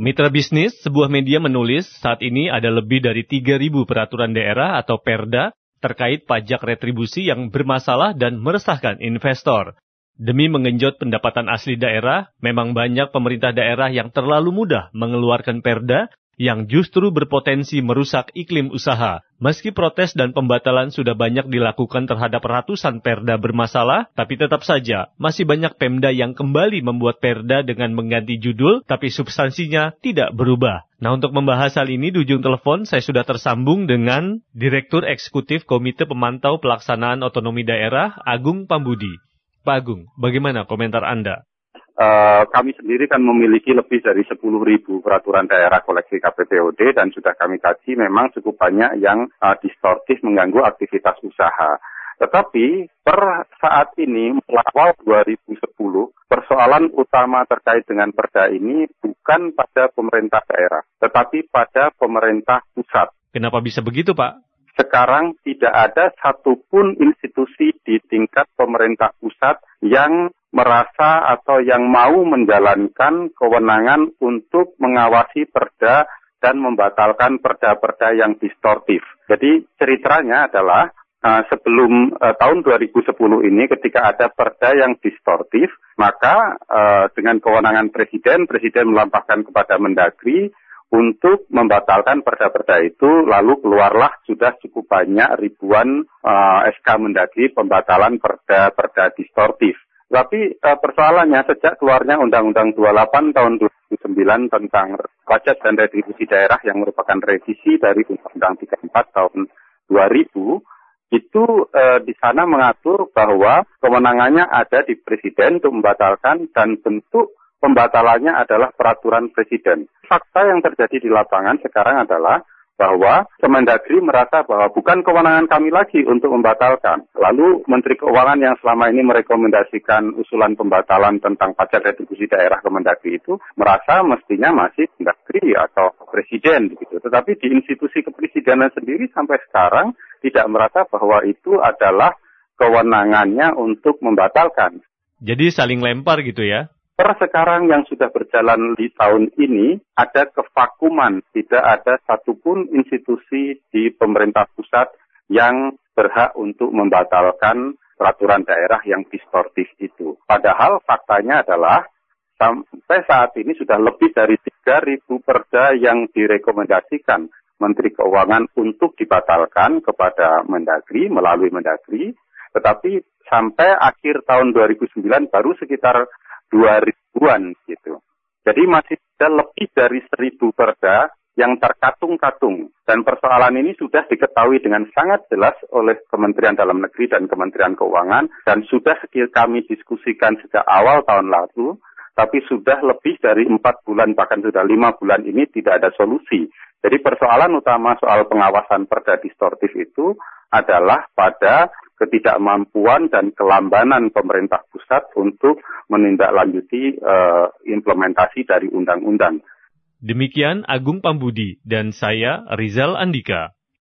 Mitra bisnis, sebuah media menulis saat ini ada lebih dari 3.000 peraturan daerah atau perda terkait pajak retribusi yang bermasalah dan meresahkan investor. Demi mengenjot pendapatan asli daerah, memang banyak pemerintah daerah yang terlalu mudah mengeluarkan perda yang justru berpotensi merusak iklim usaha. Meski protes dan pembatalan sudah banyak dilakukan terhadap ratusan perda bermasalah, tapi tetap saja masih banyak pemda yang kembali membuat perda dengan mengganti judul, tapi substansinya tidak berubah. Nah untuk membahas hal ini di ujung telepon saya sudah tersambung dengan Direktur Eksekutif Komite Pemantau Pelaksanaan Otonomi Daerah Agung Pambudi. Pak Agung, bagaimana komentar Anda? Uh, kami sendiri kan memiliki lebih dari 10.000 peraturan daerah koleksi KPPOD dan sudah kami kaji memang cukup banyak yang uh, distortif mengganggu aktivitas usaha. Tetapi per saat ini, awal 2010, persoalan utama terkait dengan perda ini bukan pada pemerintah daerah, tetapi pada pemerintah pusat. Kenapa bisa begitu, Pak? Sekarang tidak ada satupun institusi di tingkat pemerintah pusat yang merasa atau yang mau menjalankan kewenangan untuk mengawasi perda dan membatalkan perda-perda yang distortif. Jadi ceritanya adalah uh, sebelum uh, tahun 2010 ini ketika ada perda yang distortif, maka uh, dengan kewenangan presiden, presiden melampahkan kepada Mendagri untuk membatalkan perda-perda itu, lalu keluarlah sudah cukup banyak ribuan uh, SK Mendagri pembatalan perda-perda distortif. Tapi uh, persoalannya sejak keluarnya Undang-Undang 28 tahun 2009 tentang pajak dan retribusi daerah yang merupakan revisi dari Undang-Undang 34 tahun 2000, itu uh, di sana mengatur bahwa kewenangannya ada di presiden untuk membatalkan dan bentuk pembatalannya adalah peraturan presiden. Fakta yang terjadi di lapangan sekarang adalah bahwa Kemendagri merasa bahwa bukan kewenangan kami lagi untuk membatalkan. Lalu Menteri Keuangan yang selama ini merekomendasikan usulan pembatalan tentang pajak retribusi daerah Kemendagri itu merasa mestinya masih Kemendagri atau Presiden begitu. Tetapi di institusi kepresidenan sendiri sampai sekarang tidak merasa bahwa itu adalah kewenangannya untuk membatalkan. Jadi saling lempar gitu ya? Per sekarang yang sudah berjalan di tahun ini, ada kevakuman. Tidak ada satupun institusi di pemerintah pusat yang berhak untuk membatalkan peraturan daerah yang distortif itu. Padahal faktanya adalah sampai saat ini sudah lebih dari 3.000 perda yang direkomendasikan Menteri Keuangan untuk dibatalkan kepada Mendagri melalui Mendagri, tetapi sampai akhir tahun 2009 baru sekitar dua ribuan gitu. Jadi masih ada lebih dari seribu perda yang terkatung-katung. Dan persoalan ini sudah diketahui dengan sangat jelas oleh Kementerian Dalam Negeri dan Kementerian Keuangan dan sudah kami diskusikan sejak awal tahun lalu, tapi sudah lebih dari empat bulan bahkan sudah lima bulan ini tidak ada solusi. Jadi persoalan utama soal pengawasan perda distortif itu adalah pada ketidakmampuan dan kelambanan pemerintah pusat untuk menindaklanjuti uh, implementasi dari undang-undang. Demikian Agung Pambudi dan saya Rizal Andika.